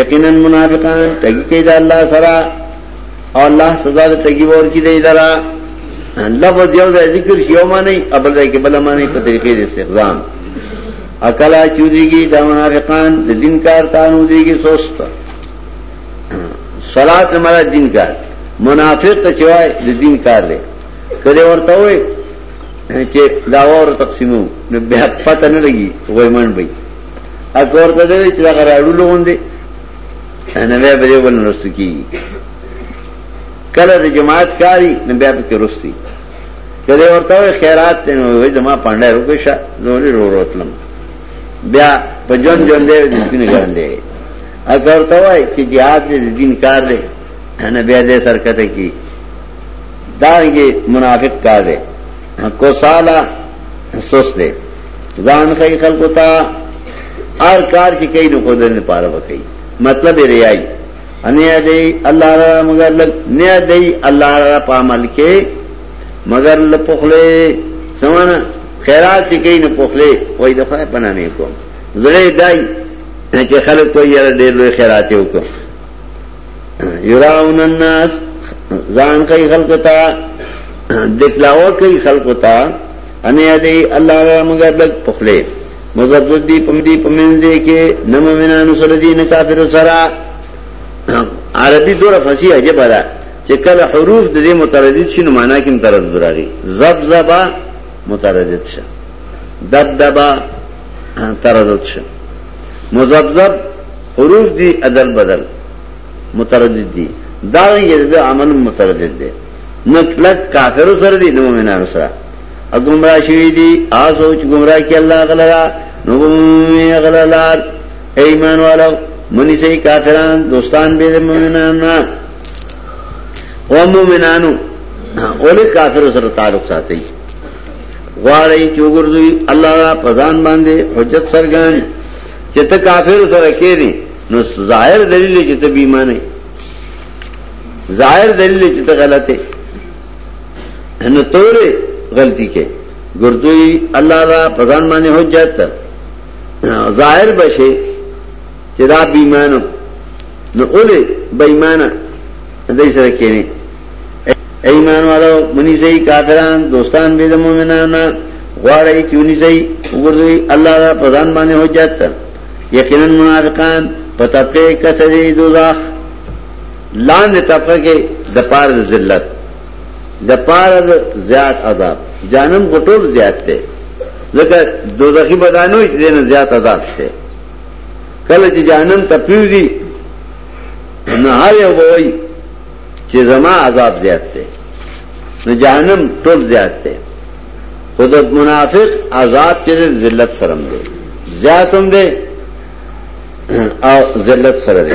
یقیناً منافقان ٹگی دا اللہ سرا اور اللہ سزا ٹگی کی دے بھرا لب ذکر شیو مانی مانی ابل دے دے کے بلا طریقے اکلا چودی گی دا منافقان دے دن کار گی سوست تو مارا دن کار کار منافق تا چوائے دن لے کدے ورطا ہوئے چے کا منافی تو نلگی غیمان بھئی اکورتا دے چلا غرارو لگون دے نبی بل رست کی کل جماعت کاری نبی آپ کی رستی کدے اور تو تو خیرات پانڈا روکے شا رو بیا جون دے دے دے دے دے دے دے دے جس کی کی کی نگران اگر ہے کہ جہاد دین کار کار کار سرکت دار یہ منافق کو سالا سوس زان خلق ہر کئی پارا بکئی مطلب ریائی انیا انیا دئی دئی دئی اللہ اللہ اللہ را را را مگر مگر مگر لگ لگ نیا لپخلے سمانا خیرات چکی دفعہ پنا کو کو زرے دائی خلق دیر یراؤن الناس زان کئی کئی پخلے مزبد دی پم دی پمن دے کې نم مینانو سره دین کافر سره عربي دور فصیح عجب ده چې کله حروف د دې متردد شي نو معنا کې متردد راغی زبزبا متردد شه دبدبا تردد شه مزبزب حروف دی ادل بدل متردد دی دا یې د عمل متردد دی نو کلک کافر سره دی نو مینانو سره گمراہ گمراہ شوی دی کی اللہ اے ایمان والا منی سے کافران دوستان بے مومنانو اولی کافر کافر سر سر تعلق غواری چوگر دوی اللہ را پزان باندے حجت سرگان نو ظاہر دلیل بیمانے ظاہر دلیل غلطے نو تورے غلطی کے گردوئی اللہ مانے ہو جاتا ظاہر بشے چدا اولے بائمان دے سکے ایمان والا منی سہی کا دوستان بے زمو میں نہ جاتا یقیناً پتہ پہ کتھ دے داخ لان طبقہ کے دپار ذلت پار زیاد عذاب جانم کو ٹول زیاد اس دینا زیاد عذاب تے کل چی جانم تپیو دی نحر یو بوئی چی زما عذاب زیاد تے جانم جانم زیاد تے خود منافق عذاب چیز دے سرم دے زیادم دے اور ذلت سرم دے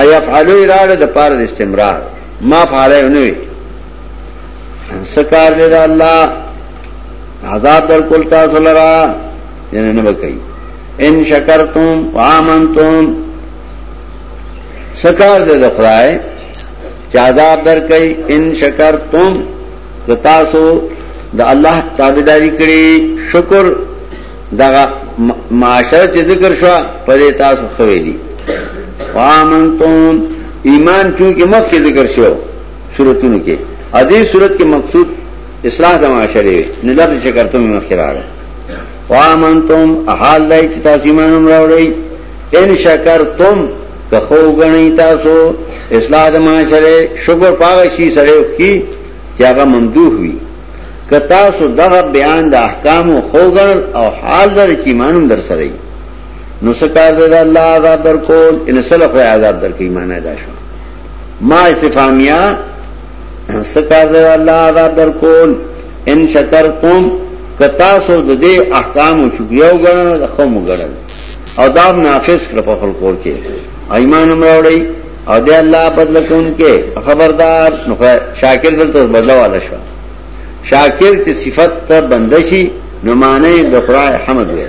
ایفعلو اراده د پاره د استمرار ما فعلای نه وي سکار دې د الله عذاب در کول تاسو لرا یعنی نه وکي ان شکرتم وامنتم سکار دې د خدای چې عذاب در کوي ان شکرتم که تاسو د الله تابعداري کړی شکر دغه معاشره چې ذکر شو په تاسو خوې دي وامنتم ایمان چونکه مخکې ذکر شو سورتونو کې ا دې سورت کې مقصود اصلاح د معاشره نه لږ چې کرته مخکې راغله وامنتم احال لای چې تاسو ایمان راوړی ان شکرتم که خو غنی تاسو اصلاح د معاشره شکر پاغ شي سره کی چې هغه ممدوح وي که تاسو دغه بیان د احکام خو غن او حال در چې ایمان در سره نو سکار سکار دے دے دے دا دا دا دا اللہ اللہ عذاب عذاب عذاب در در در کول کول ان ان سلخ وی شو ما شکر تم کتاسو احکام و و و شکریہ گرن گرن خوم او اداب نافذ کرپا خلقور کے ایمان او دے اللہ بدل کے خبردار نو شاکر دلتا بدلو تو شو شاکر چی صفت تا بندشی نفڑائے حمد ہوئے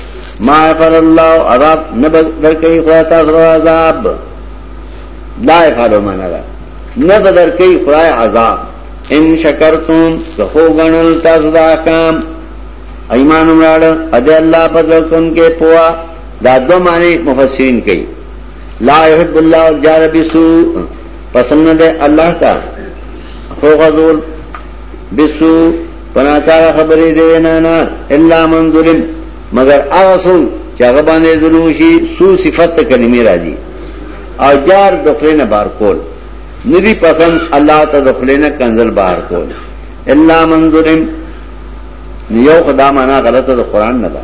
فر اللہ عذاب نہ کئی خدا تاثر عذاب نہ کئی خدا عذاب ان شکر کام ایمان تم کے پوا مانے مفسرین کئی لا حد اللہ جار بسو پسند اللہ کا بسو پناکار خبر دے نا ظلم مگر آسو چاغبانے دلوشی سو صفت کلمی راضی اور جار نہ بار کول ندی پسند اللہ نہ کنزل بار کول اللہ من ظلم یو خدا مانا غلط دا قرآن ندا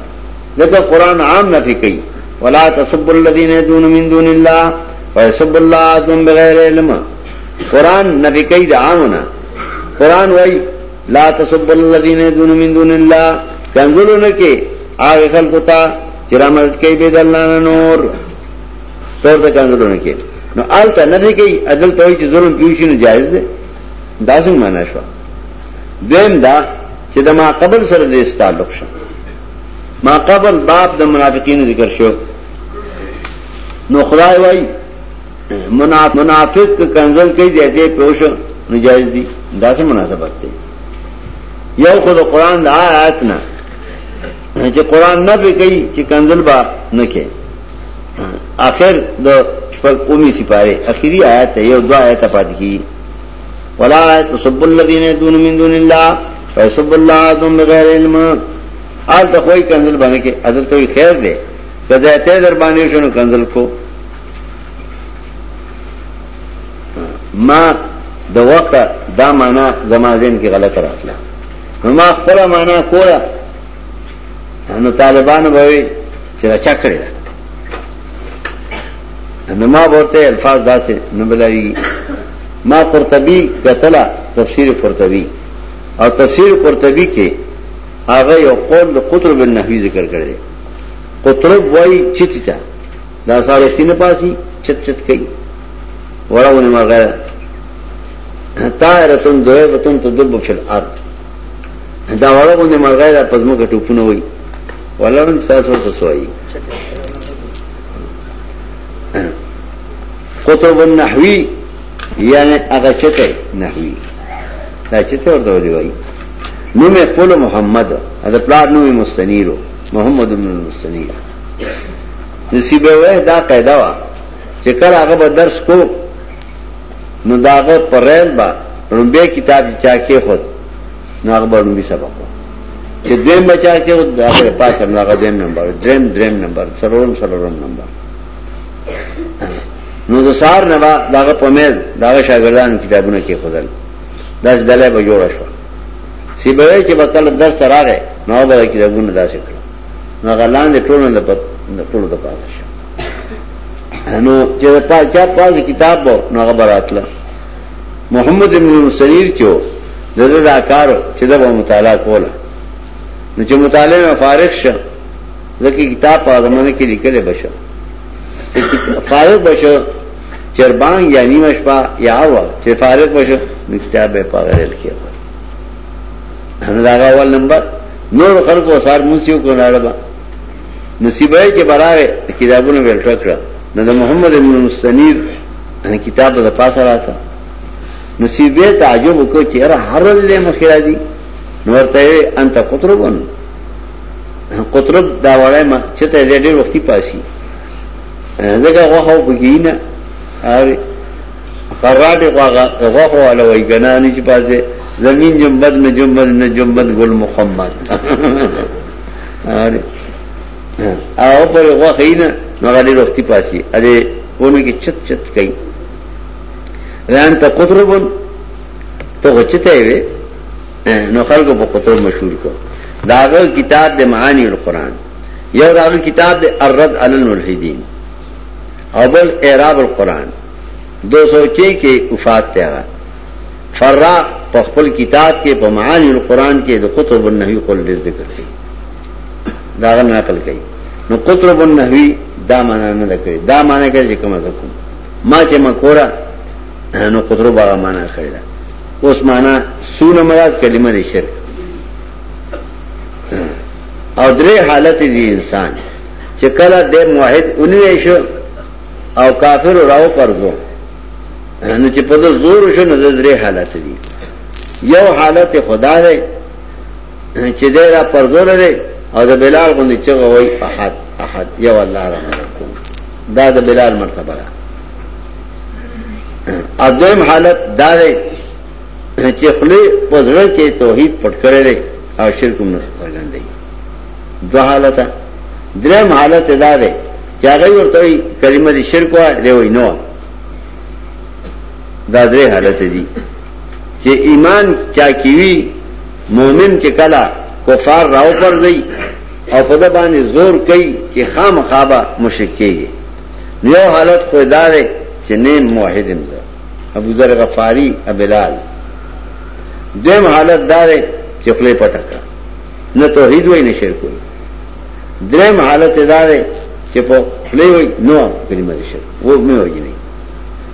لیکن قرآن عام نہ نفی کئی ولا تصب الذین دون من دون اللہ ویصب اللہ آدم بغیر علم قرآن نفی کئی دا نا قرآن وائی لا تصب الذین دون من دون اللہ کنزلو نکے هغه خلکو ته چې را مدد کوي به دلانه نور تور ته کنځلونه کې نو آلته نه دی کوي عدل ته چې ظلم کیږي نه جایز دی دا څنګه معنا شو دیم دا چې د ما قبل سره دې تعلق شو ما قبل باب د منافقین ذکر شو نو خدای وای منافق کنزل کوي زیاده پوش نجایز دي دا څه مناسبت دی یو خدای قران د آیات نه چې قران نه کوي چې کنزل با نه کوي اخر د شپږ قومي سپاره اخیری آیت یو دوا آیت پاتې کی ولا تصب الذين يدعون من دون الله فيصب الله ثم بغير علم آل ته کوئی کنزل باندې کې اذر کوئی خیر دی کزه ته در باندې شنو کنزل کو ما د وقت دا معنا زمازین کې غلط راغله ما خپل معنا کوله نو طالبان به چې را چا کړی دا نو ما ورته الفاظ داسې نو بلایي ما قرطبي قتل تفسیر قرطبي او تفسیر قرطبي کې هغه یو قول د قطرب النحوی ذکر کړی قطرب وای چتی تا دا ساره تینه پاسي چت چت کوي وراونه مرغه طائرتون دویبتون تدب فی الارض دا وراونه مرغه د پزمو کټو پونه وای ولرم تاسو ته سوي قطب النحوی یعنی هغه چته نحوی دا چته ورته وایي نو مې خپل محمد دا پلان نو مستنیرو محمد بن مستنیر نصیبه وې دا قاعده وا چې کله هغه درس کو نو داغه پرېل با رمبه کتاب چا کې خود نو هغه به رمبي سبق وو چې دیم بچا کې او دغه پاسه ناغه دیم نمبر دریم دریم نمبر سرورم سرورم نمبر نو د سار نه داغه پمیز داغه شاګردان کتابونه کې خدل داس دله به جوړ شو سی به چې بکل درس راغې نو به کتابونه داسې کړو نو غلان دې ټول نه پد ټول د پاسه شو نو چې تا چا پاسه کتاب نو هغه براتله محمد ابن مسنیر چې دغه دا کار چې دا مطالعه کوله چې مطالعه میں فارغ شه ځکه کتاب په شاء کې لیکل بشه فارغ بشه چربان یا شپه یا چیر چې فارغ بشه نو کتاب به اول نمبر نور سار موسیو کو نہ بڑا کتابوں نے محمد ابن سنیب یعنی کتاب رہا تھا نصیبت آجوب کو چہرہ ہارلے مخیرا دی نور ته انت قطربن قطرب دا وړه ما چې ته ډېر وختي پاسي زګه غوخه وګینه او قرات غوغه غوخه ولا وای ګنانی چې پاسه زمین جنبد نه جنبد نه جنبد ګل محمد او پر غوخه نه نو غړي وختي پاسي اده ونه کې چت چت کوي ران ته قطربن ته غچته وي نو خلکو په قطر مشهور کړ داغه کتاب د معانی القرآن یو داغه کتاب د الرد علی الملحدین اول اعراب القرآن 206 کې وفات ته فرا په خپل کتاب کې په معانی القرآن کې د قطب النحوی قول ذکر کړی داغه نقل کړي نو قطب النحوی دا معنا نه کړی دا معنا کوي چې کومه ما چې مکوره نو قطر باغ معنا کړی اوس معنا سونه مراد کلمه دي شرک او درې حالت دي انسان چې کله د موحد اونوي شو او کافر راو پرځو نو چې په زور شو نو درې حالت دي یو حالت خدا دی چې دې را پرځول دی او د بلال غوندې چې وای احد احد یو الله رحم دا د بلال مرتبه ده اځم حالت دا دی چې خله پزړه کې توحید پټ کړی دی او شرک نه څرګند دی دوه حالت دریم حالت دا دی چې هغه ورته کلمه دي شرک وا دی وای نو دا درې حالت دي چې ایمان چا کیوی مؤمن چې کلا کفار راو پر دی او په ده باندې زور کوي چې خامخابه مشرک کیږي یو حالت خو دا دی چې نیم موحد ابو ذر غفاری ابلال دویم حالت دا دی چې خپل پټه کا نه توحید وای نه شرک وای دریم حالت دا دی چې په خپل وای نو کلمه دې شرک و مې وای نه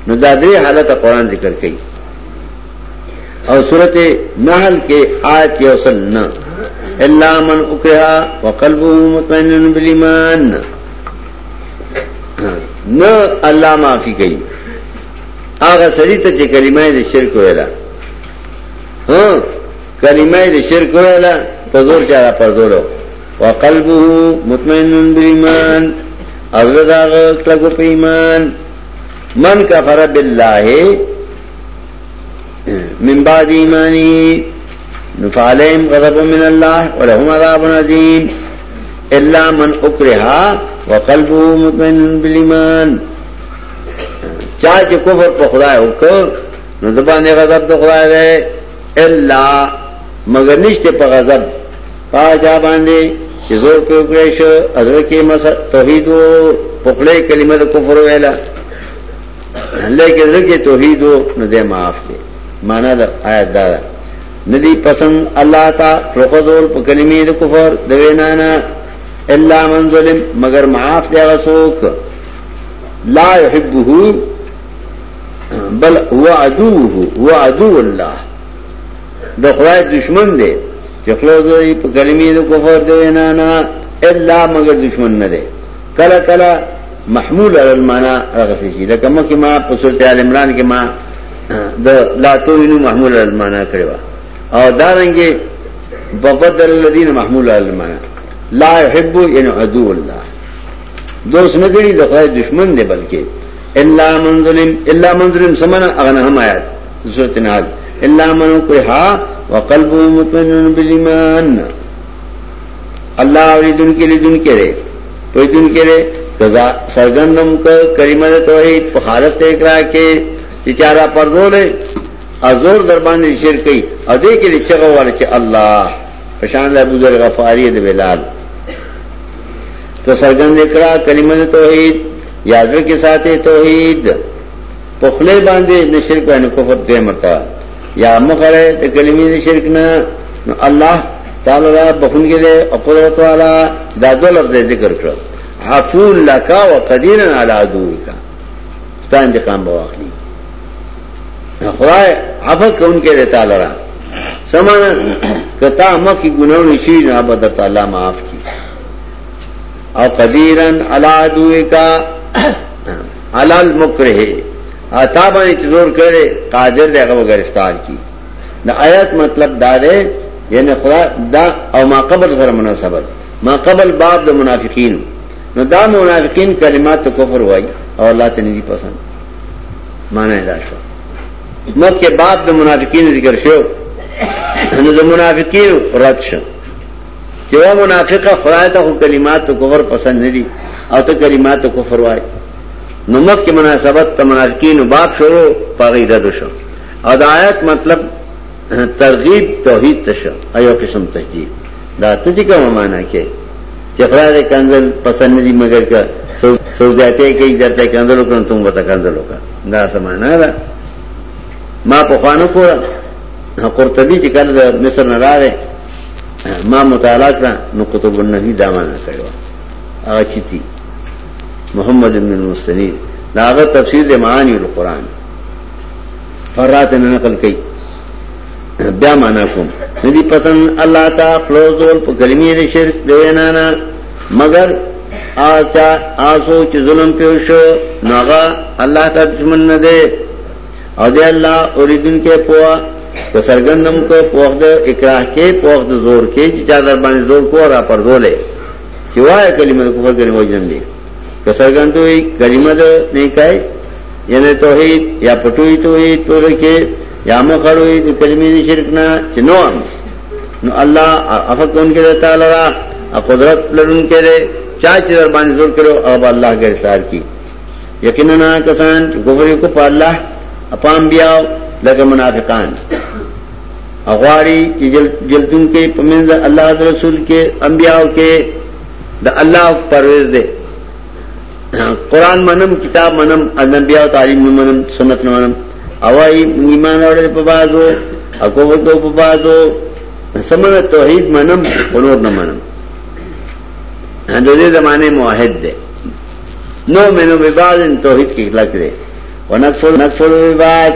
نو دا دې حالت قرآن ذکر کړي او سورته نحل کې آیت یوسلنا الا من اکرها وقلبه مطمئن بالایمان نو الله معافي کوي هغه سړی ته چې کلمه دې شرک ویلا ها کلمه د شرک ویلا په زور چا پر زور وقلبه مطمئن بالایمان اغه داغه کلو په ایمان من کفر بالله من بعد ایمانی نفعلهم غضب من الله ولهم عذاب عظیم الا من اکرها وقلبه مطمئن بالایمان چا چې کفر په خدای وکړ نو د باندې غضب د خدای دی اللہ مگر نشتے پا غضب پا جا باندے زور زور پہ اکریش مسئل توحید توحید و و و پخلے کفر لیکن ندے معاف دے مانا دا دا آیت ندی پسند اللہ تا رخ باندھے کلیم دفر اللہ من ظلم مگر معاف دے لا يحبه بل هو عدوه هو عدو اللہ دا دا دا دا خدای خدای دشمن دشمن دشمن دے دے دے دے چکلو پا پا کلمی کفر اللہ اللہ اللہ اللہ مگر ندے کلا کلا محمول محمول محمول علی علی علی المانا المانا المانا رغسی شی مکی ما ما عمران کے لا لا توینو کروا اور یعنی عدو دوست نگری بلکہ منظلم منظلم سمنا اغنہم آیات ہم نحال اللہ من کوئی ہاں وقل اللہ اور دن کے لیے دن کے رے کوئی دن کے رے سرگندم کریمت تو خالت ایک کے کہ پر پردول ہے ازور دربان نے شیر کئی ادے کے لیے چگو والے چھ اللہ پشان لائے بزرگ غفاری دے بلال تو سرگند اکڑا کریمت توحید یادو کے ساتھ توحید پخلے باندھے نشر کو کفر دے مرتبہ یا مغرے تے کلمی دے شرک نہ اللہ تعالی را بخون کے دے قدرت والا دا دو لفظ ذکر کرو حفول لکا و قدیرن علا عدوی کا ستا انتقام بواقلی خدای عفق ان کے دے تعالی را سمانا کتا مخ کی گناہ نشی نہ بدر تعالی معاف کی او قدیرن علا عدوی کا علال المکرہ عطا باندې زور کړي قادر دی هغه گرفتار کی د آیات مطلب دا دی یعنی خدا دا او ما قبل سره مناسبت ما قبل باب د منافقین نو دا منافقین کلمات کفر وای او الله ته ندی پسند معنی دا شو مکه باب د منافقین ذکر شو نو د منافقین رد شو چې و منافقه خدای ته کلمات کفر پسند ندي او ته کلمات کفر وای نو مخکې مناسبت ته منافقین باب شروع پاغی رد شو ادایت مطلب ترغیب توحید تشو ایو قسم تشدید دا ته چې کوم معنا کې چې خدای کنزل پسند دي مگر کا سوځاته کې درته کنزل وکړم تم وته کنزل وکړه دا سمانا ده ما په خوانو کړ قرطبی چې کله د مصر نه راغی ما مطالعه کړ نو قطب النبی دا معنا کړو هغه چیتی محمد ابن المستنید دا هغه تفسیر د معانی القرآن فرات نه نقل کړي بیا معنا کوم ندی پسند الله تا فلوزول په کلمې د شرک دی نه نه مگر آچا آسو چې ظلم پیو شو ناغا الله تا دشمن نه دی او دی الله اوریدن کې پوا کو سرګندم کو پوښ د اکراه کې پوښ د زور کې چې چا در باندې زور کو را پر دوله چې وای کلمه کو پر غنی وجنم دی کسرګندوي کلمه د نیکای یعنی توحید یا پټوي توحید پر کې یا مخړوي د کلمې د شرک نه چنو نو الله افکون کې تعالی را قدرت لرون کې ده چا چې در باندې زور کړو او الله ګرسار کی یقینا کسان ګوفر کو په الله اپام بیا لکه منافقان اغواری چې جلتون کې پمنځ الله رسول کې انبیاء کې د الله پرواز ده قرآن منم کتاب منم ادبیا و تعلیم منم سنت منم اوائی ایمان اور پبازو حکومت کو پبازو سمن توحید منم قلور نہ منم ہاں، دے زمانے معاہد دے نو مینو وباد توحید کی لک دے وہ نقفل نقفل وباد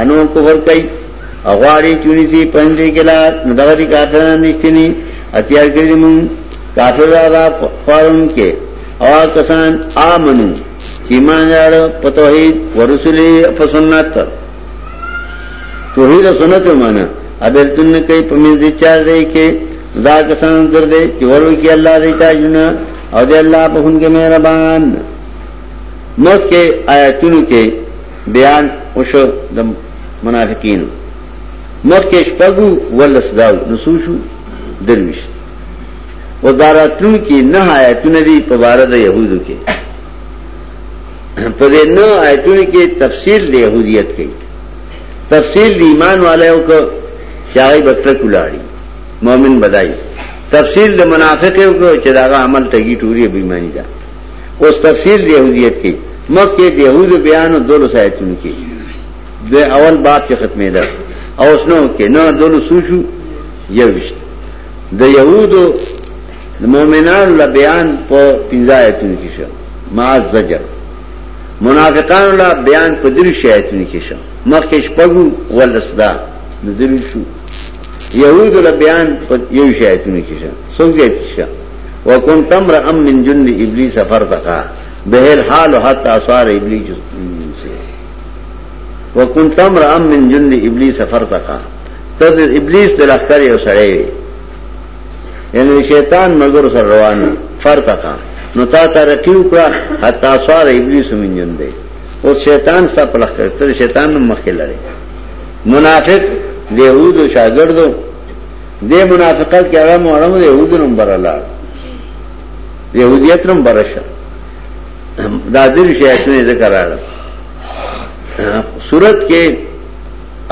انو کفر کئی اغواری چونی سی پنجے کے لات مدغری کافران نشتنی اتیار کردی من کافر آدھا خوارن کے او کسان آمنو چیمان جاڑ پتوحید ورسولی فسنت توحید و سنت مانا ابرتن کئی پمیز دی چار دی کې دا کسان در دی چې وروي کې الله دی تا جنا او دی الله په هون کې مهربان مخ کې آیاتونو کې بیان وشو د منافقینو مخ کې شپغو ولس دا نسوشو درويشت خداراتون کې نه آیتونه دي په اړه د يهودو کې په دې نه آیتونه کې تفصیل د يهودیت کې تفصیل د ایمان والو کو شای بکر کولاړي مؤمن بدای تفصیل د منافقو کو چې دا عمل تګي ټوري بېماني ده اوس تفصیل د يهودیت کې مکه د يهودو بیان او دولس آیتونه کې د اول باب کې ختمه ده او اوس نو کې نه دولس شو یوش د يهودو مومنان له بیان په پنځایتون کې شو مع زجر منافقان له بیان په درې شایتون کې شو مخکې شپږو ولسدا درې شو يهود له بیان په یو شایتون کې شو څنګه شو وكنت امرا من جند ابلیس فرتقا به الحال حتى اثار ابلیس وكنت امرا من جند ابلیس فرتقا تذ ابلیس د لخر یو سړی یعنی شیطان مګر سره روان فرتقا نو تا ترقی وکړه حتا سوار ابلیس من جن دی او شیطان ستا په لخ تر شیطان نو مخې لري منافق دیهودو شاګردو دې منافقت کې هغه محرم دیهودو نمبر الله يهوديت نمبر شه دا دې شیطان ذکر راغله صورت کې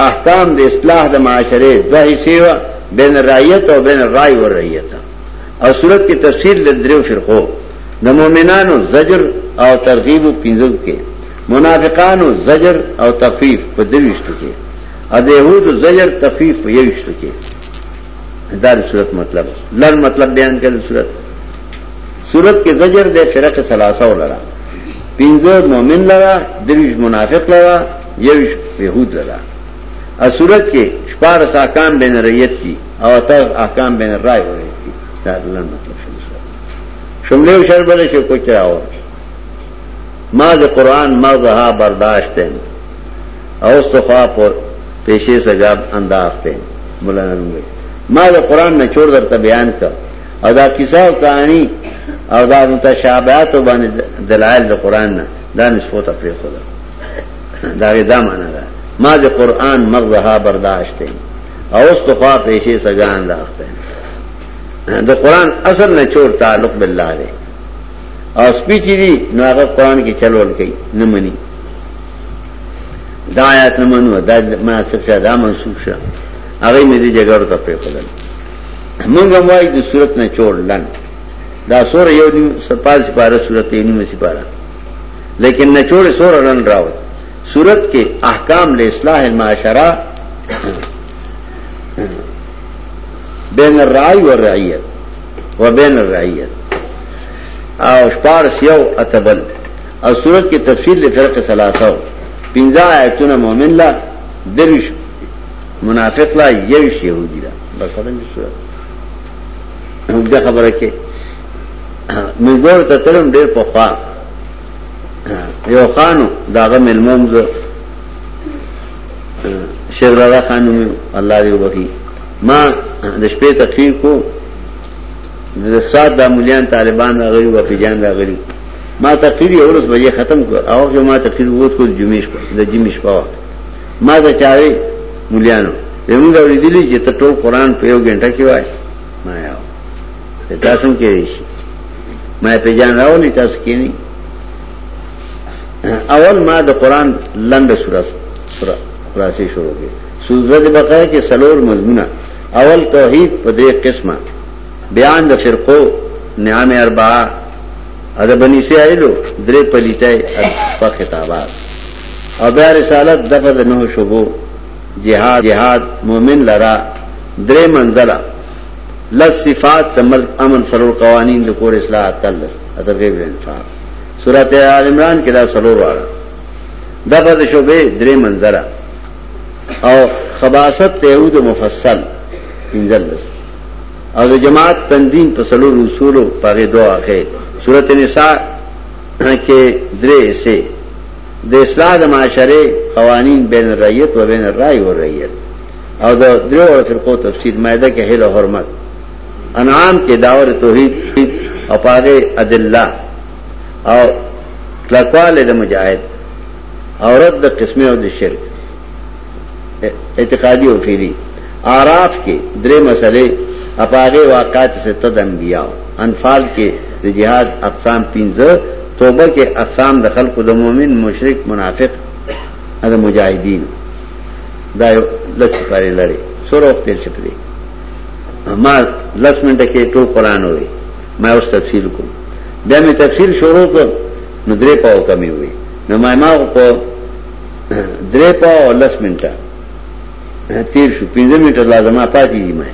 احکام د اصلاح د معاشره دوه حصے بین رایت او بین رای و رایت او صورت کی تفسیر لدریو فرقو د مؤمنانو زجر او ترغیب پینځو کې منافقانو زجر او تخفیف په درويشتو کې ا د يهودو زجر تخفیف په یوشتو کې دا صورت مطلب لړ مطلب بیان کړل صورت صورت کې زجر د فرق ثلاثه ولرا پینځه مؤمن لرا درويش منافق لرا یوش يهود لرا ا صورت کې شپارس احکام بین ریت کی او اتر احکام بین رائے ہو رہی تھی دادلن مطلب شمسر شملے اشار بلے شو کچھ رہا ہو ماز قرآن مغزہا برداشت ہیں اوستخوا پر پیشے سجاب انداز ہیں مولانا نمگے ماز قرآن نے چھوڑ در تا بیان کا او دا کسا و کہانی او دا متشابهات باندې دلایل د قران نه دا نسبت پرې خدا دا دا معنا ده ما ماں قرآن مرض ہا برداشت ہے قرآن اصل نہ چور تعلق چھوڑتا رے اور قرآن کی چلول کئی دا دا دا آیات مناسب شا شا منصوب میں دی تا خودن منگا موائی چلو صورت نہ چور لن دا سور یو نیم سپاہ صورت یو نیم سا لیکن نہ چوڑے سو رہن راوت صورت کې احکام له اصلاح المعاشره بین الرعی والرعیت وبین الرعیت او شپارس یو اتبل او صورت کې تفصیل لفرق سلاسو پینزا آیتون مومن لا دروش منافق لا یوش یهودی لا بکرم بی صورت ده خبره کې ملګرو ته تلم ډیر په خواه یو خانو داغه ملموم ز شیخ رادا خانو الله دې وبخي ما د شپې تقریر کو د سات د مليان طالبان غړي او پیجان غړي ما تقریر یو ورځ بجې ختم کړ او هغه ما تقریر ووت کو د جمعې شپه د جمعې شپه ما دا چاوي مليانو زموږ اوریدلی چې ته ټول قران په یو غنټه کې وای ما یاو تاسو کې ما پیجان راولې تاسو کې نه اول ما دا قرآن لند خلاصے شروع کے سورت بقر کے سلور مضمونہ اول توحید پدرے قسمہ بیان دا فرقو نیام اربع ادبنی سے آئے لو درے پلیت خطابات ابیا رسالت دفد نو شبو جہاد جہاد مومن لرا درے منزلہ لس صفات ملک امن سرور قوانین لکور اصلاح تلس ادب انفاق صورت عمران کے دا داسلو را د شبے در منظر اور خباصت مفسل عہد و جماعت تنظیم تسلو رسول دو پاگے صورت نساء کے درے سے دیسلاد معاشرے قوانین بین الرائیت و بین الرائی و ریت اور در اور فرقو تفسیر تفصیل معدہ کے حل و حرمت انعام کے داور توحید اوپے عدل او تلقوال د مجاهد اورد د قسمه او د شرک اعتقادی او فعلی اعراف کې درې مسلې اپاغه واقعات ستة د انبیاء انفال کې د جهاد اقسام 15 توبه کې اقسام د خلق د مؤمن مشرک منافق د مجاهدین دا لس پرې لري سوره وخت تیر شپې ما لس منټه کې ټول قران وې ما اوس تفصیل کوم بیا می تفصیل شروع کړ نو درې پاو کمی وي نو ما ما په درې پاو لس منټه تیر شو پنځه منټه لازمه پاتې دي ما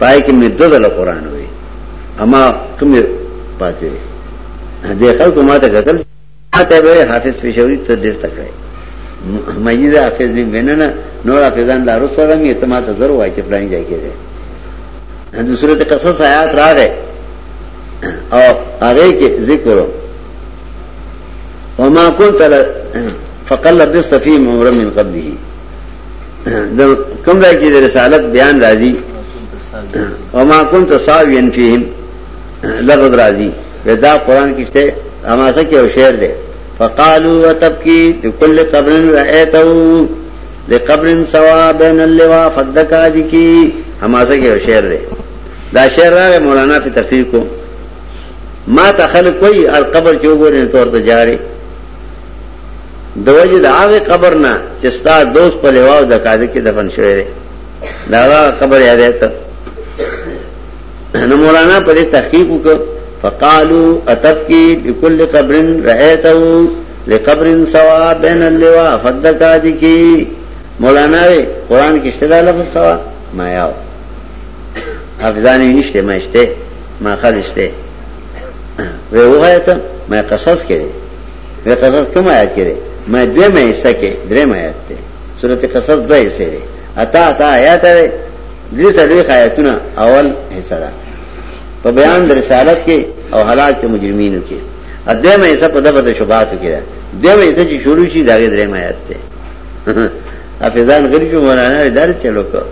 پای کې می دغه قرآن وي اما کومه پاتې دي خلکو ما ته کتل ته به حافظ پېښوري ته ډېر تکړه مجید حافظ دې مننه نور حافظان لارو سره می ته ما ته ضرور وای چې پلان ځای کې ده دوسرے ته قصص آیات راغې اور آگے کے ذکر وما كنت فقل رب صفیم عمر من قبل رہ کی رسالت بیان راضی وما كنت کل تو سافی راضی قرآن کی تھے ہما سا کیا شعر دے فقعی قبر لقبر قبر فق دقا دیکھی ہما سا کیا شعر دے دا داشہ مولانا پی تفیر کو ما ته خلک وایي القبر چې وګورئ تور ته جاري دوجه د هغه قبر نه چې ستا دوست په لیواو د کاده کې دفن شوی دی دا قبر یاد ته نو مولانا په دې تحقیق وکړ فقالوا اتبكي لكل قبر رايته لقبر سوا بين اللواء فدكادكي مولانا وی قران کې شته دا لفظ سوا ما یاو حفظانی نشته ما شته ما خلشته وی وغایته ما قصص کړي وی قصص کوم آیات کړي ما دوی مې سکه درې مې آیات ته سورته قصص دوی سه دي اتا اتا آیات لري دې سړي آیاتونه اول حصہ ده په بیان د رسالت کې او حالات مجرمینو کې اده مې حصہ په دغه شبهاتو کې ده دوی مې حصہ چې شروع شي دغه درې مې آیات ته حافظان غری جو مولانا دار چلو کو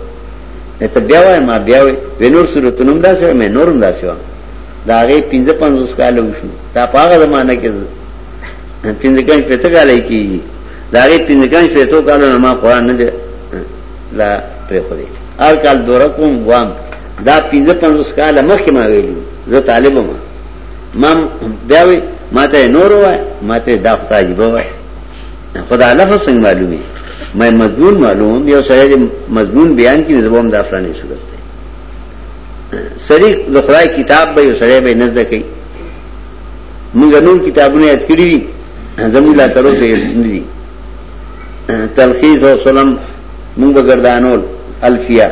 ته بیا ما بیا وینور صورتونو دا سه مې نورم دا سه دا غي 55 کال وشو دا پاغه زمانہ کې 55 پته کال کې دا غي 55 پته کال ما قران نه لا پرې خو دې هر کال دوره کوم وام دا 55 کال مخکې ما ویلو زه طالب ما ما بیا وی ماته نور وای ماته دا خدای دی وای خدای لفظ څنګه معلومي مې مضمون معلوم یو سره مضمون بیان کې زبوم دا فلانه شوګر سریق د خدای کتاب به یو سره به نزد کوي موږ نور کتابونه یاد کړی دي زموږ لا تر اوسه یې دي تلخیص او سلم موږ ګردانول الفیا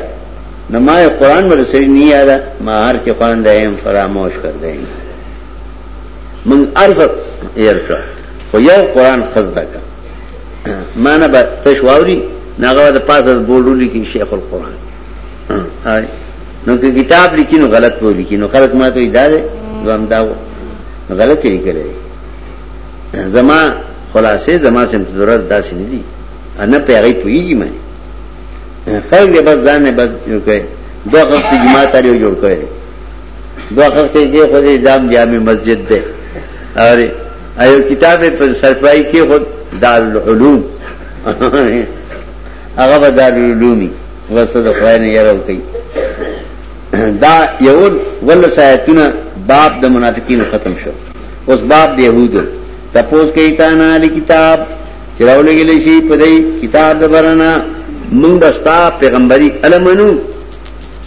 نمای قران مر سری نه یاد ما هر چې قران دایم فراموش کړ دایم موږ ارز یې کړ خو یو قران خزدا کا معنی به تشواوري ناغه د پاسه بولولي کې شیخ القران نو که کتاب لیکي نو غلط وو لیکي نو خلک ما ته ادا ده دوام دا غلط یې کړی زما خلاصې زما سم ضرر داسې نه دي انا پیغی پویږي مې خلک دې بس ځان نه بس یو کوي دوه وخت جماعت لري جوړ کړي دوه وخت دې خو دې ځام جامع مسجد ده اور ایو کتاب په سرپرای کې خود دارالعلوم هغه به دارالعلومي وسه د خدای نه یاره کوي دا یول ول سایتونه باب د منافقین ختم شو اوس باب د يهودو تپوس کوي تا نه کتاب چرولې غلې شي په دې کتاب د برنا موږ دستا پیغمبري المنو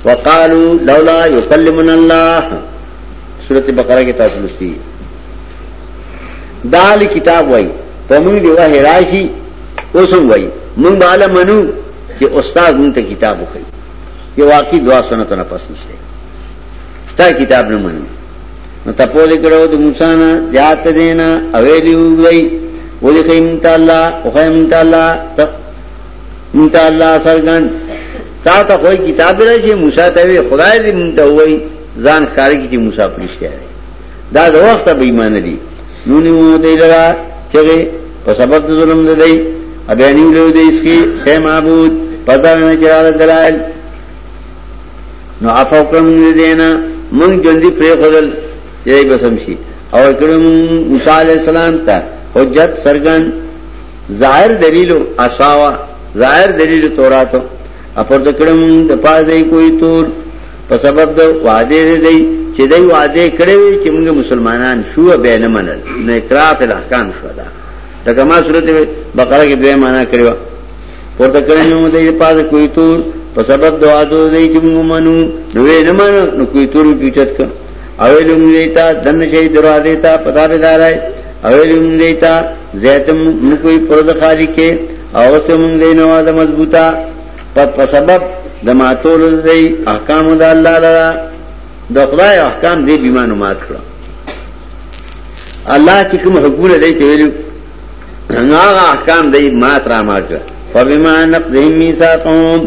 وقالو لولا يكلمنا الله سوره بقره کې تاسو لستی دا کتاب وای په موږ دی وای راشي اوس وای موږ بالا منو چې استاد موږ ته کتاب وکړي کې واقعي دعا سنت نه پس نشته تا کتاب نه منو نو تاسو کړه د موسی نه زیات دینا اویلی وګړي ولي خیم تعالی او خیم تعالی ته تعالی سرګن تا ته کوئی کتاب راځي موسی ته وی خدای دې مونته وای ځان خارګي چې موسی پرېشته دا د وخت به ایمان دي نو نیو دې لرا چې په سبب د ظلم نه دی ابه نیو له دې اسکی سه معبود پدانه چرال دلائل نو عفو کوم دینا مونږ جلدی پرې خدل یی بسم شي او کړم موسی علی السلام ته حجت سرګن ظاهر دلیل اساوا ظاهر دلیل تورات اپر دکړم د پاز دی کوئی تور په سبب د وعده دی چې دی وعده کړی چې موږ مسلمانان شو به نه منل نه اقرا په احکام شو دا دغه ما سورته بقره کې به معنا کړو ورته کړم دی پاز کوئی تور په سبب دعا ته دې چې موږ منو نو یې نه منو نو کوی تور پیچت ک اویلم دیتا دن شي درا دیتا پتا به دارای اویلم دیتا زیتم نو کوی پرد خالق او سم دې نو د مضبوطه په سبب د ماتول دې احکام د الله لرا د خدای احکام دې بیمانو مات کړو الله چې کوم حکومت دې ته ویلو هغه احکام دې مات را مات کړ فبما نقضهم ميثاقهم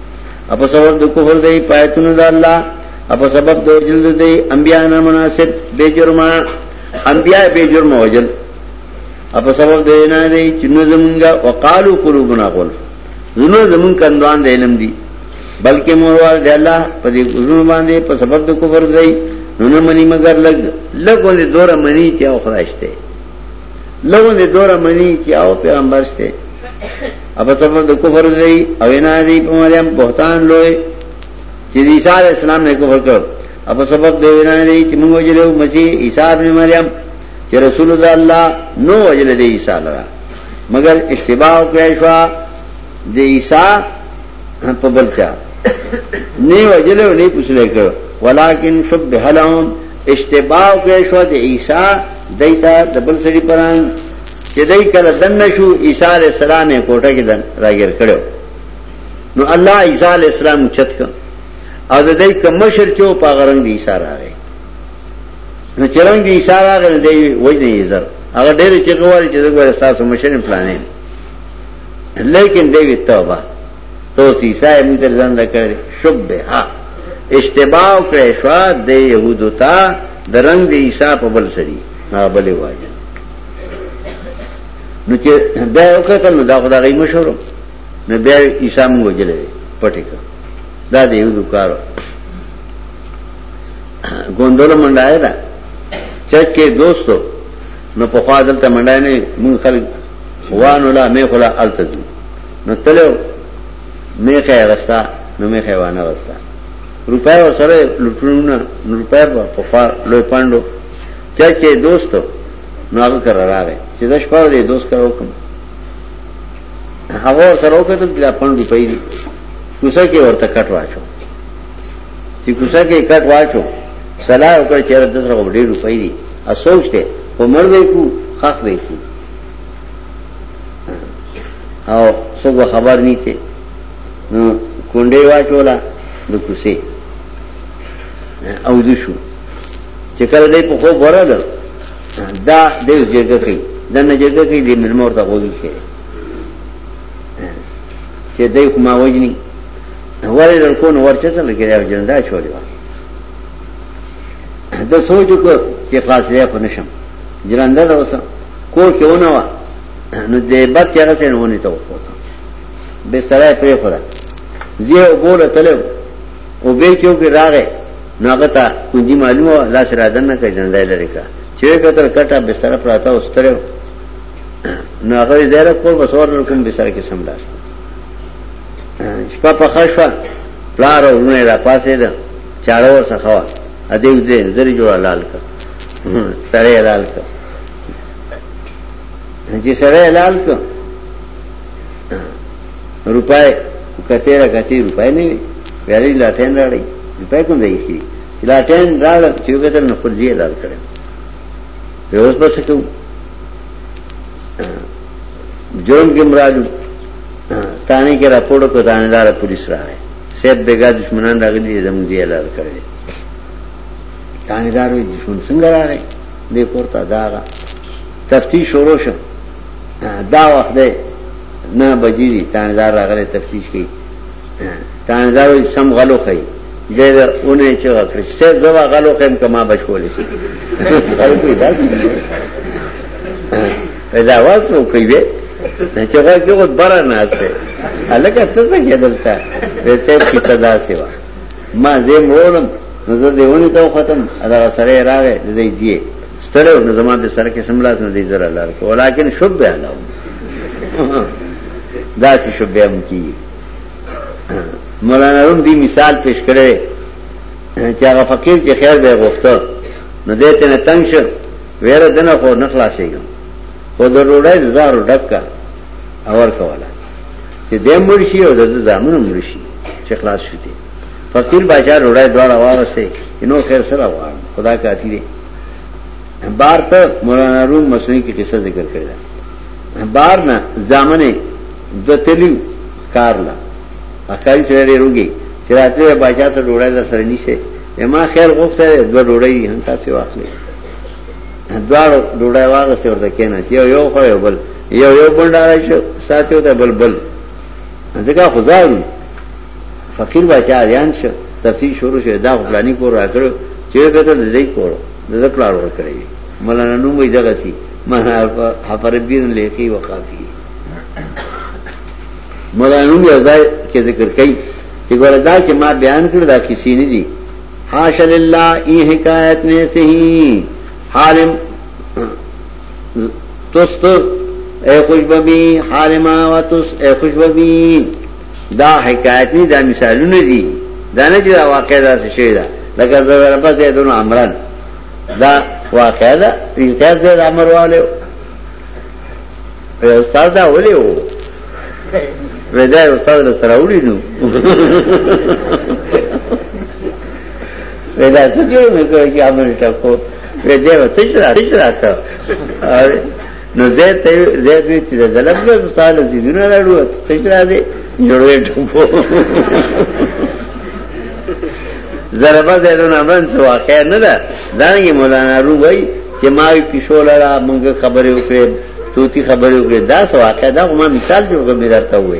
اپا سبب دو کفر پایتون دا اللہ اپا سبب دو جلد دی انبیاء انبیاء بے بے جرما وجل اپا سبب سبب چنو وقالو قلوبنا غلف زنو کندوان علم بلکہ اللہ پا پا دو کفر سب درد منی مگر لگ لگے دورا منی او چیاست لگوں دورا منی او پیغمبرشتے اب سب دکر مر علیہ السلام نے کفر اب دی مسیح ابن مریم رسول نو وجل مگر اشتباہ اشتبا پیشو دے عشا پبل تھا نیو لو نہیں پچلے کرشتبا پیشو دے عیسا دئی تھا ڈبل سڑی پران چې دای کله دن نشو عیسی علی السلام یې کوټه کې راګر کړو نو الله عیسی علی السلام چت کړ او د دې کمشر چو پاغرنګ دی عیسی راغی نو چرنګ دی عیسی راغی دی وجنه یې زر هغه ډېر چې کواري چې دغه تاسو مشر پلانې لیکن دی توبه تو عیسی موږ ته ځان کړی شبها اشتباه کړی شو د يهودو ته درنګ دی عیسی په بل سری هغه بلې واجه نو چې بیا یو کتل نو دا خدای مشورو نو بیا عیسی موږ وجلې پټه دا دی یو کارو ګوندل منډای دا چک کې دوستو نو په خوا دلته منډای نه مونږ خلک وانو لا می خلا الته نو تلو می خه غستا نو می خه وانه غستا روپای ور سره لټونه نو روپای په خوا لوي پاندو چک کې دوستو نو هغه قرار راغی چې د شپاو دې دوست کرو کوم هغه سره وکړم چې دا پن روپۍ دي کوڅه کې ورته کټ واچو چې کوڅه کې کټ واچو سلا وکړ چې د سره وړې روپۍ دي ا سوچته عمر وې کو خاص وې کو او څنګه خبر نیته نو کونډې واچولا د کوڅه او دې شو چې کله دې په خو ورغله دا دیو جرګه کوي دا نه جرګه کوي د ملمور ته وږي شي چې دای کومه وجني ورې لکون ورچته لګي دا جندا شوړي و دا سوچ کو چې خلاص دی په نشم جرنده دا وسه کور کې ونه و نو دې بد چیرې سره ونه ته وته به سره پرې خورا زیو بوله تلو او به چوک راغې نو هغه ته کونجي معلومه لاس را دنه کوي جندا لري کا چې کتر کټه به سره پراته او ستره نو هغه دې را کول بسور کوم به سره کې سملاست شپه په خښه پلار او نه را پاسې ده چاړو ور څخه ا دې دې زری جوړ لال کا سره لال کا چې سره لال کا روپای کته را کته روپای نه ویری لاټین راړي روپای کوم دی لاټین راړ چې کتر نو پر دې لال کړم اوس بس کو جرم کې مرادو تانی کې راپور کو دانیدار پولیس راغی سید بیگا دشمنان راغلي زموږ دی اعلان کړی دانیدار وي دشمن څنګه راغی دې پورته داغه تفتیش شروع شو دا وخت دی نه بجې دي تانیدار راغلی تفتیش کوي تانیدار سم غلو کوي دې دا اونې چې غکړي څه زما غلو کم کما بچولې شي خلکو دا پیدا واسو کوي چې هغه کې غوډ بار نه استه الکه ته څه کې دلته ویسه پیته دا سیوا ما زه مولم نو زه دیونی ته ختم ادا سره راغې دې جی ستړو نو زما به سره کې سملات نه دي زره لار کو ولیکن شوب به علاوه دا چې شوب به هم کی مولانا روم دی مثال پیش کړی چې هغه فقیر چې خیر به غوښته نو دې ته نه تنگ شو ویره دنه خو نه خلاصېږم خو د روړې زارو ډکا اور کوله چې دې مرشي او د زامن مرشي چې خلاص شو دي فقیر بچا روړې دواړه وارسه اینو خیر سره واره خدا کافي دی بار ته مولانا روم مسنوی کی قصه ذکر کړل بار نه ځامنه د تلیو کارلا اخکاری سره ډېر وګي چې راته باچا سره ډوړای در سره نشته ما خیر غوښته دوه ډوړای هم تاسو واخلئ دوه ډوړای واغسته ورته کېناست یو یو خو یو بل یو یو بنډار شو ساتیو ته بل بل ځکه خدای فقیر باچا ریان شو تفصیل شروع شو دا غلانی کور راکړو چې کته د دې کور د ذکر ور کړی مولانا نو مې دغه سي ما حفر بین لیکي وقافي مولانون یو ځای کې ذکر کړي چې ګوره دا چې ما بیان کړ دا کسی نه دي حاشا لله ای حکایت نه صحیح حالم توست اے خوشببی حالما و توست اے خوشببی دا حکایت نه دا مثالونه دي دا نه چې دا واقع دا څه شی دا لکه زړه په دې دونو امرن دا واقع دا انتظار دې امر والے او استاد دا ولې وو ودا استاد له سره وړي نو ودا څه جوړ نه کوي چې امر ټکو ودا څه چر څه راته نو زه ته زه دې چې دلب له استاد دې نه راړو څه چر دې جوړې ټکو زربا زیدون امن سو واقع نه ده دانګي مولانا رو وای چې ما پیښول را مونږ خبرې وکړې توتی خبرې وکړې دا سو واقع دا کومه مثال جوړ کړم درته وای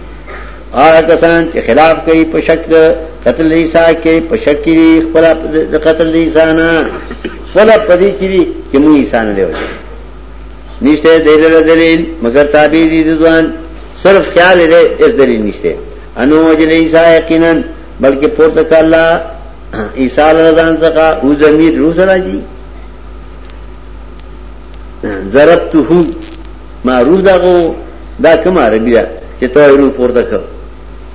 هغه کسان چې خلاف کوي په شک د قتل عیسی کې په شک کې خپل د قتل عیسی نه خپل په دې کې چې موږ عیسی نه دی نشته دلیل دلیل مگر تابع دي ځوان صرف خیال دې اس دلیل نشته انو وجل عیسی یقینا بلکې پورته کاله عیسی رضان څخه او زمير روح راځي ضربته ما روح دغه دا کومه عربي ده چې ته روح پورته کړ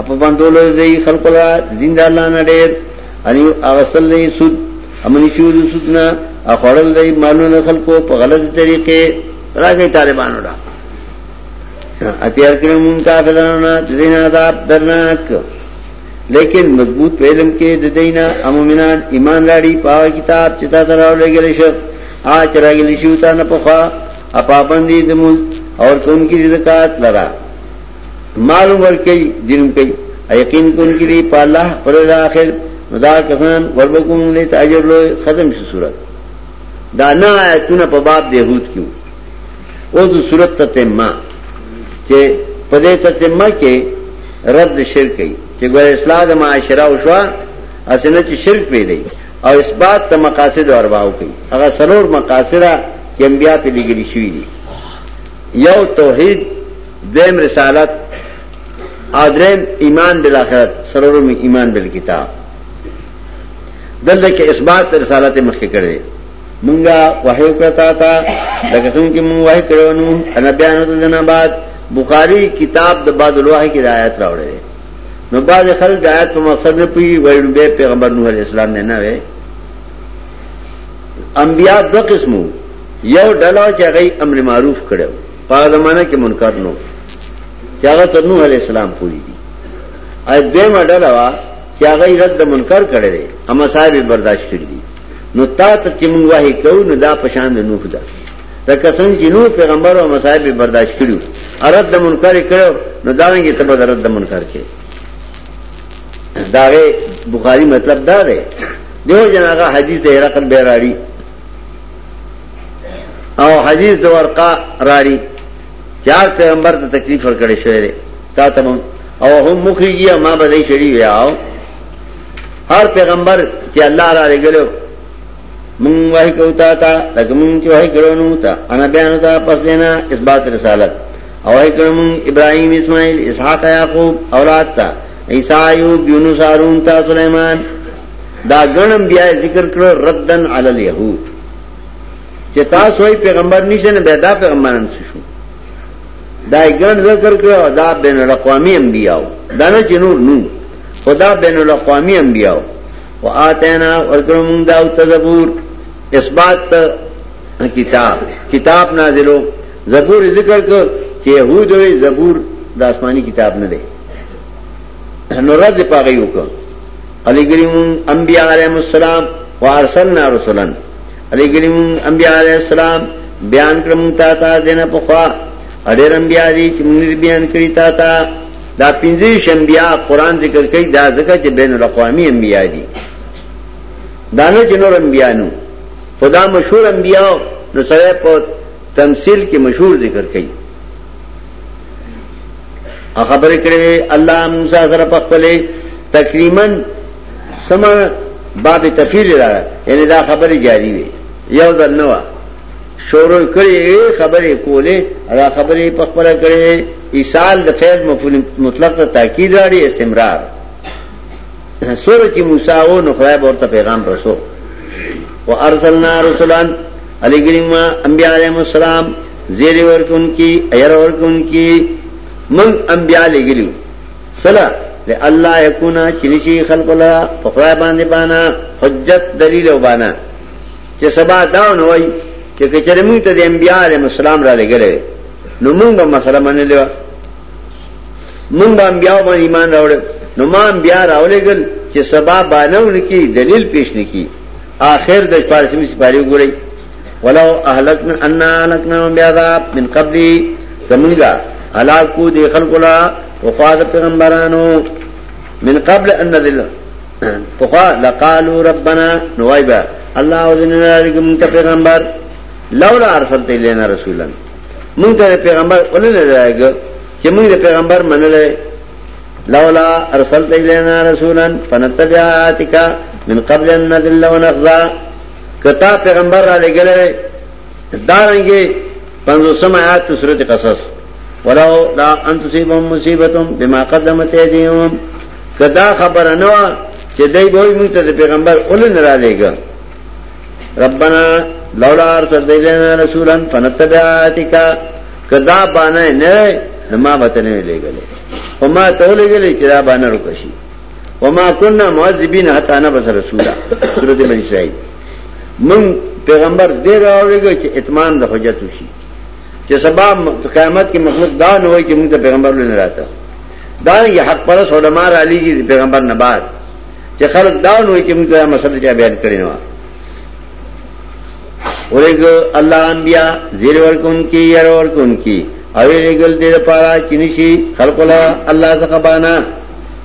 اپا بندولو دی خلق اللہ زند اللہ نا دیر انی اغسل دی سود امنی شو دی سودنا اخوڑل دی مالون دی خلقو پا غلط طریقے را گئی طالبانو را اتیار کرمون کافرانونا تدین عذاب درناک لیکن مضبوط پہلم کې د دینا امومنان ایمان راړي پاو کتاب چې تا دراو لګل شي آ چرګل شي وتا نه پخا اپا باندې د مول اور کوم کې زکات لرا مال ورکی جرم کوي یقین کن کی دی پا اللہ پر دا آخر دا کسان وربکون لیت عجر لوئی ختم شو صورت دا نا آیتون پا باب دے حود کیوں او دو صورت تتمہ چه پدے تتمہ کے رد شرک کئی چه گوار اصلاح دا معاشرہ وشوا اسنه چې شرک پیدا او اثبات ته مقاصد او ارباو کوي هغه سرور مقاصد چې انبیا په لګري شوی دي یو توحید دیم رسالت آدرین ایمان بلاخر سرور میں ایمان بل کتاب دل کے اس بات رسالت مخ کرے منگا واحد کرتا تھا واحدات کی منگ واحد نو انبیان بخاری کتاب باد الواہ کی رعایت راوڑے نو خلق روڑے پر مقصد بے پیغمبر نوح علیہ السلام نے انبیاء دو قسمو یو ڈلاؤ کیا گئی امر معروف کرے پا زمانہ کے منکر نو چې هغه تر نوح علی السلام پوری دي ا دې مډل وا چې هغه رد منکر کړي دي اما صاحب برداشت کړي دي نو تا ته چې موږ وایي کوو نو دا پشان نه نوح ده دا کسان چې نو پیغمبر او مصاحب برداشت کړو رد منکر کړو نو دا ونګي ته به رد منکر کې دا بخاری مطلب دا دی دیو جناغه حدیث هرقل بیراری او حدیث د ورقه راری چار پیغمبر ته تکلیف ورکړی شوی دی تا تم او هم مخیږي ما به دې شړی ویاو هر پیغمبر چې الله را لګلو مون وای کوتا تا لګمون چې وای کړونو تا انا بیان تا پس دینا اثبات رسالت او وای کړم ابراهيم اسماعیل اسحاق یاقوب اولاد تا عیسی ایوب یونس هارون تا سليمان دا غنم بیا ذکر کړو ردن علی الیهود چې تاسو پیغمبر نشه نه پیدا پیغمبران شو دا ګڼ ذکر کړو دا بین الاقوامی انبیاء دا نه جنور نو خدا بین الاقوامی انبیاء او اتینا ورکړم دا او زبور اثبات کتاب کتاب نازلو زبور ذکر کړ چې يهود وي زبور د آسماني کتاب نه دی نو رد پاغي وکړه علی کریم انبیاء علیهم السلام وارسلنا رسلا علی کریم انبیاء علیہ السلام بیان کرم تا تا دینا پخوا اډیر انبیا دي چې موږ بیان کړی تا تا دا پنځه انبیا قران ذکر کوي دا ځکه چې بین الاقوامی انبیا دي دا نه جنور انبیا نو خدا مشهور انبیا نو سره په تمثيل کې مشهور ذکر کوي خبره کړې الله موسی سره په خپل تقریبا سم باب تفیل را یعنی دا خبره جاری وي یو ځل نو شور کرے کولے ادا پخبر کرے دفیر مطلق تاکید راڑی استمرار سور کی اور پیغام رسو وہ رسولان علی امبیا علیہ السلام زیر ورک ان کی ایر ورک ان کی من منگ امبیالی گری اللہ چنشی خلق اللہ حجت دلیل بانا سبا داؤن ہوئی چې کچره موږ ته د انبیاء علیهم السلام را لګره نو موږ به مسله منلې موږ به انبیاء باندې ایمان راوړ نو ما انبیاء راولېګل چې سبا باندې کی دلیل پیش نکي آخر د پارسمی سپاری وګړي ولو اهلکنا ان اهلکنا بیاذاب من قبل زمونږه هلاکو دي خلکو لا وفاد پیغمبرانو من قبل ان ذل فقا لقالوا ربنا نوایبا الله اذن لكم پیغمبر لولا ارسلت لنا رسولا مونږ ته پیغمبر ولې نه راغله چې مونږ د پیغمبر منلې لولا ارسلت لنا رسولا فنتبعاتك من قبل ان نذل ونخزا کته پیغمبر را لګلې دارنګې پنځو سمات سوره قصص ولو لا ان تصيبهم مصيبه بما قدمت ايديهم کدا خبر نو چې دوی به مونږ ته پیغمبر ولې نه راغله ربنا لولا ارسل دینا رسولا فنتبع آیاتکا کدا بانا نه ما بتنه لګل او ما ته لګل چې دا بانا رکشي وما كنا معذبین حتا نبعث رسولا سورۃ بنی اسرائیل من پیغمبر دې راوړل چې اتمام د حجت وشي چې سبا قیامت کې مخلوق دا نه وي چې موږ پیغمبر لنه راته دا یې حق پرس علما را لېږي پیغمبر نه بعد چې خلک دا نه وي چې موږ دا مسله بیان کړی نه ورګ الله انبیا زیر ورکون کی ير ورکون کی او لګل دې لپاره چنشي خلق الله الله څخه بانا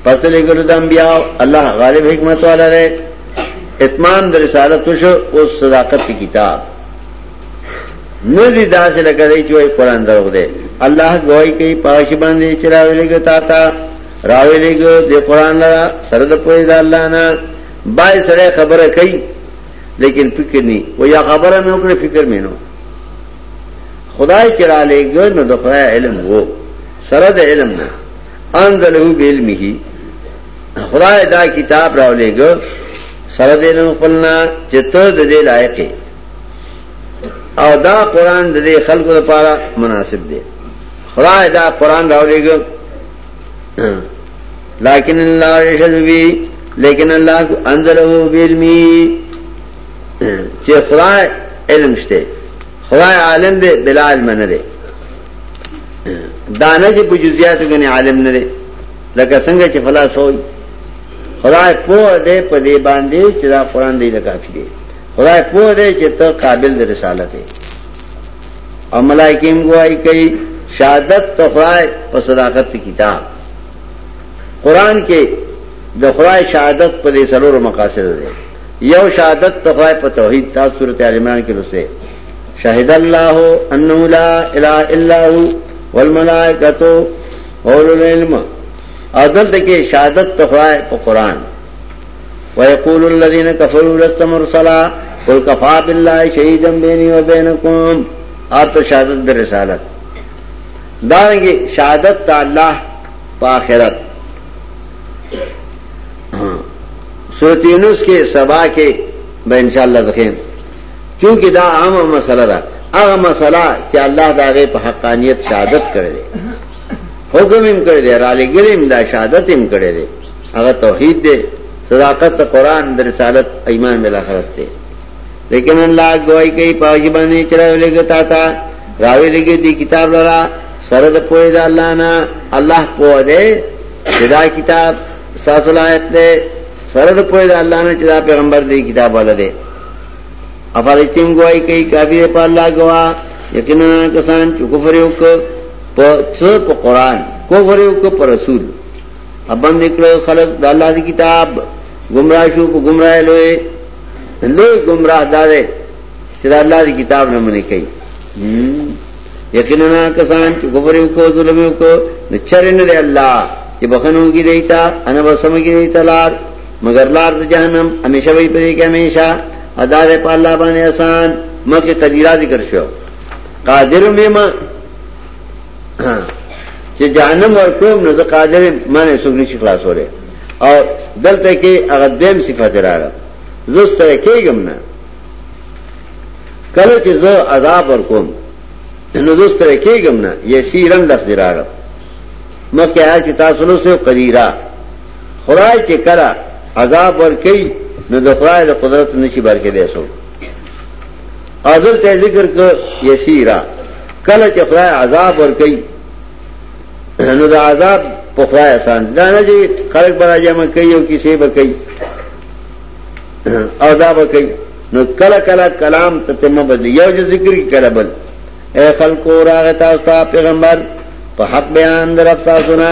پس لګل د انبیا الله غالب حکمت والا دی اتمام د رسالت وشو او صداقت کتاب نه دې داسې لګړې چې قرآن دروغ دی الله گواہی کوي پاش باندې چراوي لګ تا تا راوي لګ دې قرآن لرا سرد پوي د الله نه بای سره خبره کوي لیکن فکر نی و یا خبره مې وکړه فکر مې نو خدای چې را لېګو نو د خدای علم وو سره د علم نه انزله بعلمه خدای دا کتاب را لېګو سره د علم خپلنا چې ته د دې لایق او دا قران د دې خلکو لپاره مناسب دی خدای دا قران را لېګو لیکن الله یشهد بی لیکن الله انزله بعلمه چې خدای علم شته خدای عالم دی بلا علم نه دی دانه چې بجزیات غني عالم نه دی لکه څنګه چې فلسفه خدای په دې په دې باندې چې دا قران دی نه کافي دی خدای په دې چې ته قابل د رسالت دی او ملائکه ګواہی کوي شهادت ته خدای په صداقت کتاب قران کې د خدای شهادت په دې سلور مقاصد دی یو شہادت تفای توحید تا صورت عالمان کے رسے شاہد اللہ لا الہ الا اللہ والملائکتو اول العلم عدل دکے شہادت تفای پا قرآن ویقول اللذین کفروا لست مرسلا قل کفا باللہ شہیدا بینی و بینکم آتا شہادت برسالت دارنگی شہادت تا اللہ پا آخرت صورت یونس کے سبا کے بے ان شاء اللہ کیونکہ دا دا عام مسئلہ مسئلہ کہ اللہ داغ حقانیت شادت کرے دے صداقت قرآن درسادت ایمان بلا خرت دے لیکن اللہ گوائی کے پاجبان چلا تھا راوی گر دی کتاب لڑا سرد پوئے دا اللہ نا اللہ کو دے سدا کتاب لائق دے سرد پوئے دا اللہ نے چدا پیغمبر دے کتاب والا دے افارشتیم گوائی کئی کافی دے پا اللہ گوا یقین انا کسان چو کفری اوکا پا چسر پا قرآن کفری اوکا پا رسول اب بند اکڑا خلق دا اللہ دے کتاب گمراہ شو پا گمراہ لوئے لوئے گمراہ دا دے چدا اللہ دے کتاب نمانے کئی یقین انا کسان چو کفری اوکا ظلم اوکا نچرن دے اللہ چی بخنو کی دیتا انا بسم کی دیتا لار مگر لار جہنم ہمیشہ وہی بھائی پہ ہمیشہ ادا ادارے پالا بانے آسان میں ذکر شو قادر ماں کا ہاں۔ جہنم اور کوم قادر ماں نے شکلاس ہو رہے اور کہ اگر دیم صفت را رہا دلت کے اغدرے کے عذاب اور کوم کم نسرے کئی گمنا یہ سیرن لفظ را رہا سیرنگ درجر کہ سنو سے قدیرہ خدای کرا عذاب ورکی نو د خدای د قدرت نشي برکې دی سو اذل ته ذکر ک یسیرا کله چې خدای عذاب ورکی نو د عذاب په خدای آسان دا نه دي خلق برا جمع کوي او کیسه به کوي او دا به کوي نو کله کله کلام ته تمه بدلی یو جو ذکر کی کله بل اے خلقو راغ تاسو پیغمبر په حق بیان درپ تاسو نه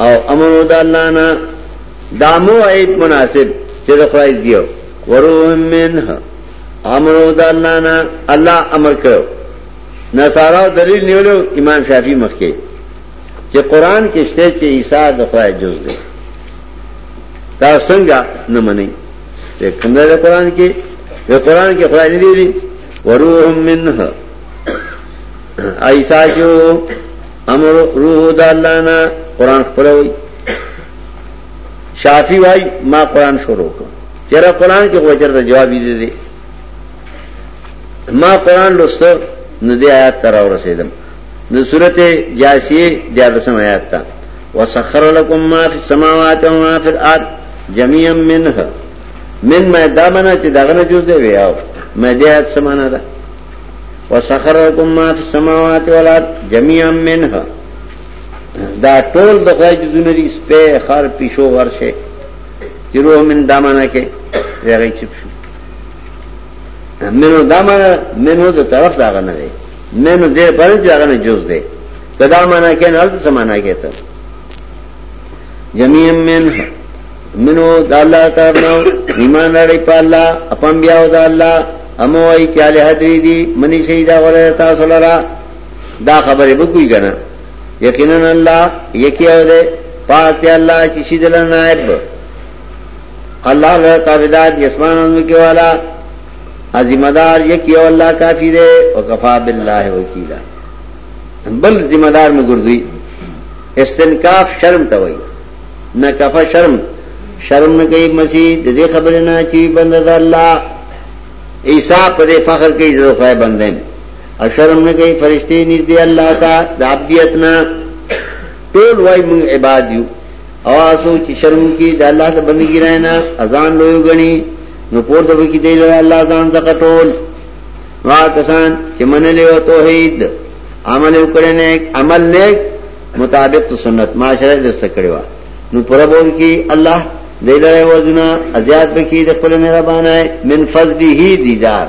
او امنو د الله نه دامو ایت مناسب چې د خدای دیو وروهم منها امنو د الله نه الله امر کړو نصارا دلیل نیولو امام شافعي مخکې چې قران کې شته چې عیسی د خدای جز دی دا څنګه نه مني څنګه د قران کې د قران کې خدای نه دی وروهم منها عیسی جو امر روح د الله نه قران خپل وای شافی وای ما قران شروع کړ چیرې قران کې وجر ته جواب دی ما قران لوستو نو دې آیات تر ورسېدم نو سورته جاسیه د لسم آیات تا وسخر لكم ما في السماوات وما في الارض جميعا منه من ما دامنه چې دغه نه جوړ دی ویاو ما دې آیات سمانه ده وسخر لكم ما في السماوات والارض جميعا منه دا ټول د خدای جزونه دي سپه خر پښو ورشه چې روح من دمانه کې راغی چپ شو منو دمانه منو د طرف راغ نه دی منو دې پر ځای نه جز دی کدا معنا کې نه الته معنا کې ته جميع من منو د الله تعالی ایمان لري په الله اپم بیاو د الله اموي چاله حاضر دي منی شهیدا ورته تاسو لرا دا خبره به کوي کنه یقیناً اللہ یقی او دے پاک اللہ کسی دل نائب اللہ لہ تابدار جسمان عظم کے والا عظیم دار یقی او اللہ کافی دے و کفا باللہ وکیلا بل ذمہ دار میں گردوئی استنکاف شرم توئی نہ کفا شرم شرم نہ کئی مسیح دے خبر نہ چی بند اللہ عیسیٰ پدے فخر کئی ضرور بندے میں اشرم نہ گئی فرشتے نیز دے اللہ کا دابیت نہ ٹول وائی منگ عباد یو اواسو چی شرم کی دا اللہ سے بندگی رہنا ازان لویو گنی نو پور دبا کی دے لے اللہ ازان سے ٹول وہاں کسان چی من لیو توحید عمل اکڑے نیک عمل نیک مطابق تو سنت معاشرہ دست کروا نو پورا بول کی اللہ دیل را وزنا ازیاد بکی دقل میرا بانا ہے من فضلی ہی دیدار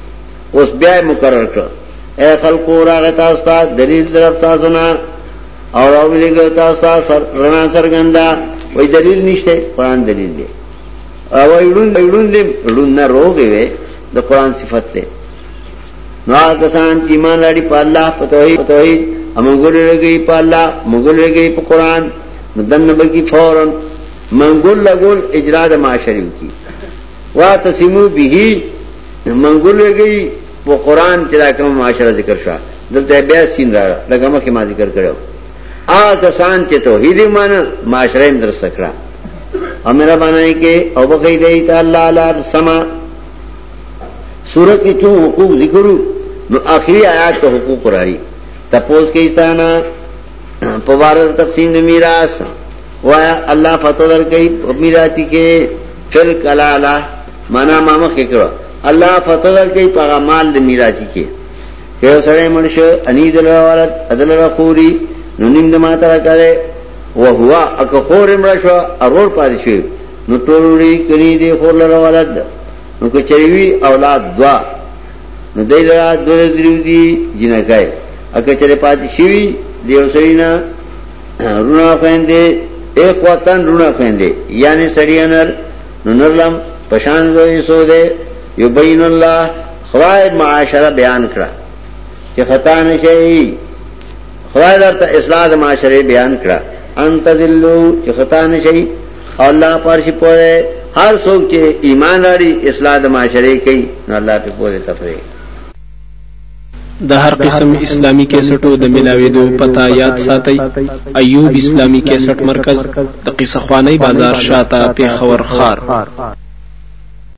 اوس بیا مقرر کړ اے خلقو راغ تاسو ته دلیل درف تاسو نه او راولې ګر تاسو ته رڼا سرګندا وای دلیل نشته قران دلیل دی او وایډون وایډون دې وډون نه روغ وي د قران صفت دی نو هغه سان چې ایمان لري په الله په توحید توحید امګل لګي په الله مګل لګي په قران ندن بګي فورن منګل لګول اجرا د معاشري کی وا تسمو به منګل لګي وہ قرآن چلا کم معاشرہ ذکر شاہ دلتا بیا سین را لگا مخی ماں ذکر کرو آ کسان چی توحیدی مانا معاشرہ ہم درست کرا اور میرا مانا ہے کہ او بقی دیتا اللہ علیہ سما سورت کی چون حقوق ذکرو نو آخری آیات کا حقوق راری تپوس کے استانا پبارت تقسیم میراث وایا اللہ فتح در کئی میراتی کے اللہ کلا مانا ماما کے کرو الله فتح درکې په مال د میراثي کې یو سره مرشه اني دلوالت ادل خوري نو نیم د ماته راکاله او هوا اک خور مرشه ارور پاتې شي نو ټولوري کړي دي خور لرولد نو که چریوي اولاد دوا نو دای له دوه درو دي جنکای اک چره پاتې شي دیو سینا رونا خويندې اخواتن رونا خويندې یعنی سړی نر نو نرلم پشان زوی سو ده یبین الله خدای معاشره بیان کړه چې خطا نشي خدای درته اصلاح د معاشره بیان کړه انت ذلو چې خطا نشي الله پر شي پوهه هر څوک چې ایمان لري اصلاح د معاشره کوي نو الله په پوهه تفریح د هر قسم اسلامی کیسټو د ملاويدو پتا یاد ساتي ایوب اسلامی کیسټ مرکز د قصه خوانی بازار شاته په خور خار